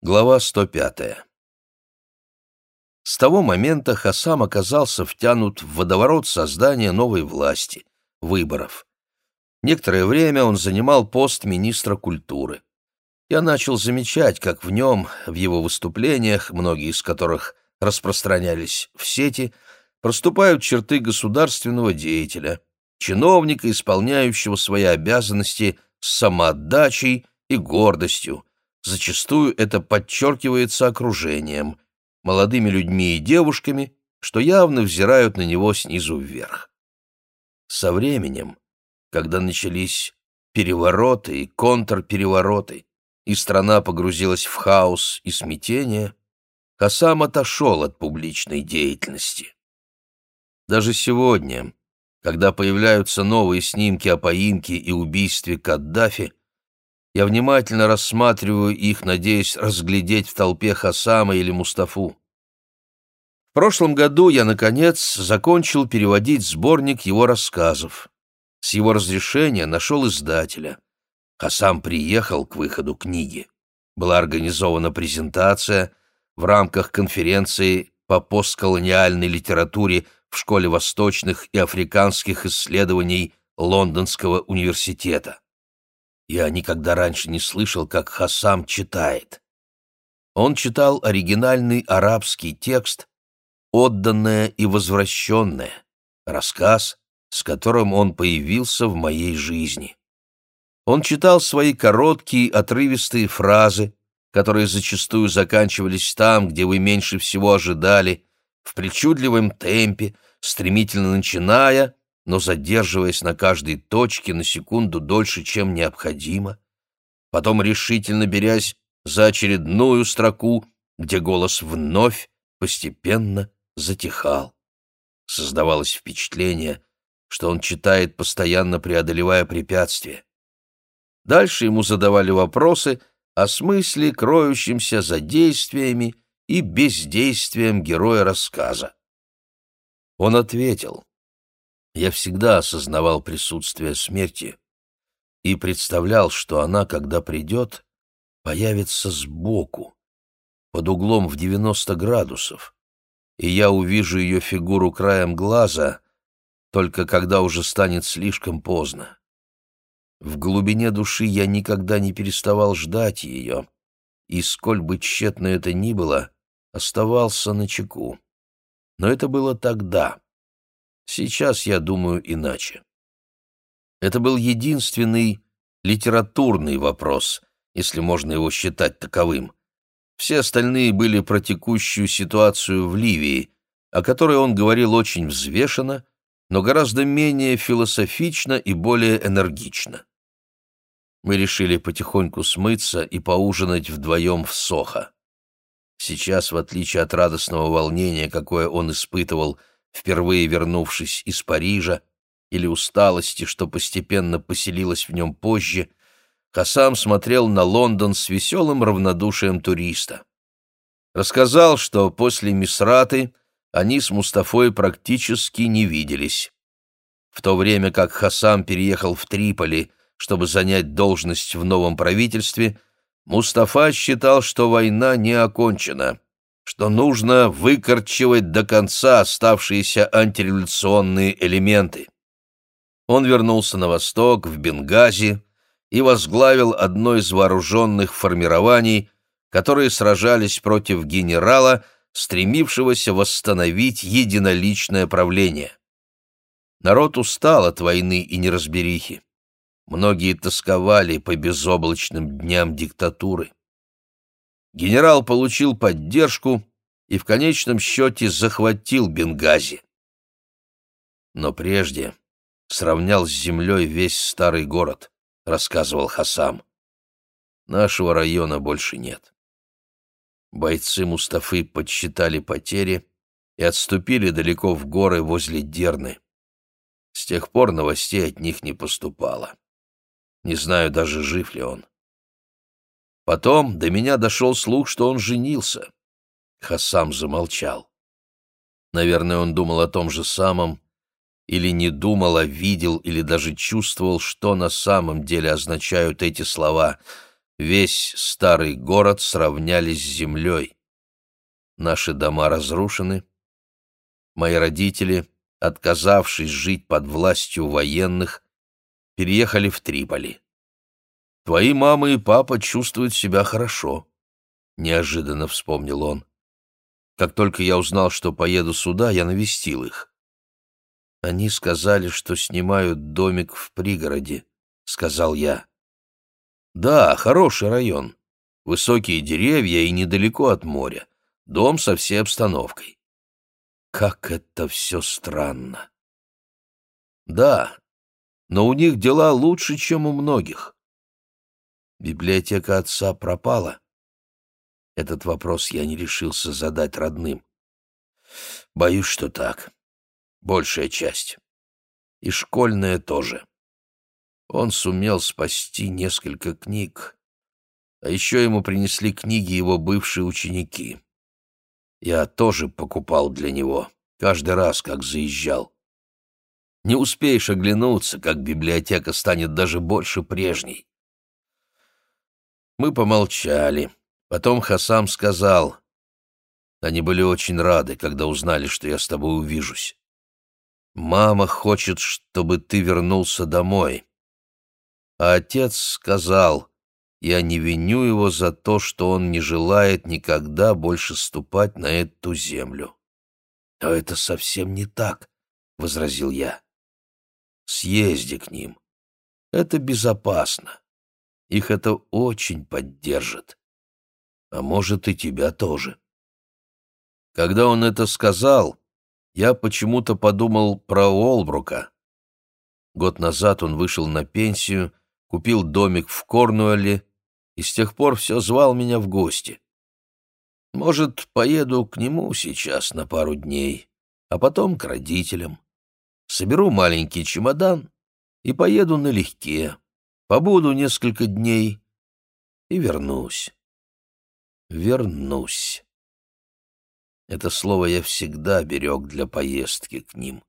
Глава 105. С того момента Хасам оказался втянут в водоворот создания новой власти, выборов. Некоторое время он занимал пост министра культуры. Я начал замечать, как в нем, в его выступлениях, многие из которых распространялись в сети, проступают черты государственного деятеля, чиновника, исполняющего свои обязанности с самоотдачей и гордостью, Зачастую это подчеркивается окружением, молодыми людьми и девушками, что явно взирают на него снизу вверх. Со временем, когда начались перевороты и контрперевороты, и страна погрузилась в хаос и смятение, Хасам отошел от публичной деятельности. Даже сегодня, когда появляются новые снимки о поимке и убийстве Каддафи, я внимательно рассматриваю их, надеясь разглядеть в толпе Хасама или Мустафу. В прошлом году я, наконец, закончил переводить сборник его рассказов. С его разрешения нашел издателя. Хасам приехал к выходу книги. Была организована презентация в рамках конференции по постколониальной литературе в Школе восточных и африканских исследований Лондонского университета. Я никогда раньше не слышал, как Хасам читает. Он читал оригинальный арабский текст «Отданное и возвращенное», рассказ, с которым он появился в моей жизни. Он читал свои короткие, отрывистые фразы, которые зачастую заканчивались там, где вы меньше всего ожидали, в причудливом темпе, стремительно начиная но задерживаясь на каждой точке на секунду дольше, чем необходимо, потом решительно берясь за очередную строку, где голос вновь постепенно затихал. Создавалось впечатление, что он читает, постоянно преодолевая препятствия. Дальше ему задавали вопросы о смысле, кроющемся за действиями и бездействием героя рассказа. Он ответил, я всегда осознавал присутствие смерти и представлял, что она, когда придет, появится сбоку, под углом в 90 градусов, и я увижу ее фигуру краем глаза, только когда уже станет слишком поздно. В глубине души я никогда не переставал ждать ее, и, сколь бы тщетно это ни было, оставался на чеку. Но это было тогда. Сейчас я думаю иначе. Это был единственный литературный вопрос, если можно его считать таковым. Все остальные были про текущую ситуацию в Ливии, о которой он говорил очень взвешенно, но гораздо менее философично и более энергично. Мы решили потихоньку смыться и поужинать вдвоем в Сохо. Сейчас, в отличие от радостного волнения, какое он испытывал, впервые вернувшись из Парижа, или усталости, что постепенно поселилась в нем позже, Хасам смотрел на Лондон с веселым равнодушием туриста. Рассказал, что после Мисраты они с Мустафой практически не виделись. В то время как Хасам переехал в Триполи, чтобы занять должность в новом правительстве, Мустафа считал, что война не окончена что нужно выкорчевать до конца оставшиеся антиреволюционные элементы. Он вернулся на восток, в Бенгази, и возглавил одно из вооруженных формирований, которые сражались против генерала, стремившегося восстановить единоличное правление. Народ устал от войны и неразберихи. Многие тосковали по безоблачным дням диктатуры генерал получил поддержку и в конечном счете захватил Бенгази. Но прежде сравнял с землей весь старый город, рассказывал Хасам. Нашего района больше нет. Бойцы Мустафы подсчитали потери и отступили далеко в горы возле Дерны. С тех пор новостей от них не поступало. Не знаю даже, жив ли он. Потом до меня дошел слух, что он женился. Хасам замолчал. Наверное, он думал о том же самом, или не думал, а видел, или даже чувствовал, что на самом деле означают эти слова. Весь старый город сравняли с землей. Наши дома разрушены. Мои родители, отказавшись жить под властью военных, переехали в Триполи. Твои мама и папа чувствуют себя хорошо, — неожиданно вспомнил он. Как только я узнал, что поеду сюда, я навестил их. Они сказали, что снимают домик в пригороде, — сказал я. Да, хороший район. Высокие деревья и недалеко от моря. Дом со всей обстановкой. Как это все странно. Да, но у них дела лучше, чем у многих. Библиотека отца пропала. Этот вопрос я не решился задать родным. Боюсь, что так. Большая часть. И школьная тоже. Он сумел спасти несколько книг. А еще ему принесли книги его бывшие ученики. Я тоже покупал для него, каждый раз, как заезжал. Не успеешь оглянуться, как библиотека станет даже больше прежней. Мы помолчали. Потом Хасам сказал. Они были очень рады, когда узнали, что я с тобой увижусь. «Мама хочет, чтобы ты вернулся домой». А отец сказал, я не виню его за то, что он не желает никогда больше ступать на эту землю. «Но это совсем не так», — возразил я. «Съезди к ним. Это безопасно. Их это очень поддержит. А может, и тебя тоже». Когда он это сказал, я почему-то подумал про Олбрука. Год назад он вышел на пенсию купил домик в Корнуэлле и с тех пор все звал меня в гости. Может, поеду к нему сейчас на пару дней, а потом к родителям. Соберу маленький чемодан и поеду налегке, побуду несколько дней и вернусь. Вернусь. Это слово я всегда берег для поездки к ним.